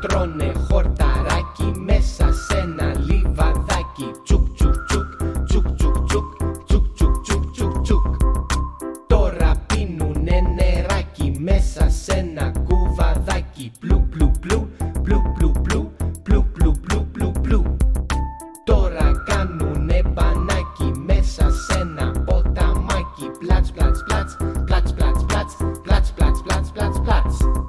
τρώνε χορταράκι μέσα σε ένα λιβαδάκι. Τσουκ, τσουκ, τσουκ, τσουκ, τσουκ, τσουκ, τσουκ, τσουκ, τσουκ, τσουκ, τσουκ. Τώρα πίνουνε νεράκι μέσα σε ένα κουβαδάκι. Πλου, πλου, πλου, πλου, πλου, πλου, πλου, πλου, πλου, πλου, πλου. Τώρα κάνουνε μπανάκι μέσα σε ένα ποταμάκι. Πλατς, πλατς, πλατς, πλατς, πλατς, πλατς, πλατς, πλατς, πλατς, πλατς, πλατς.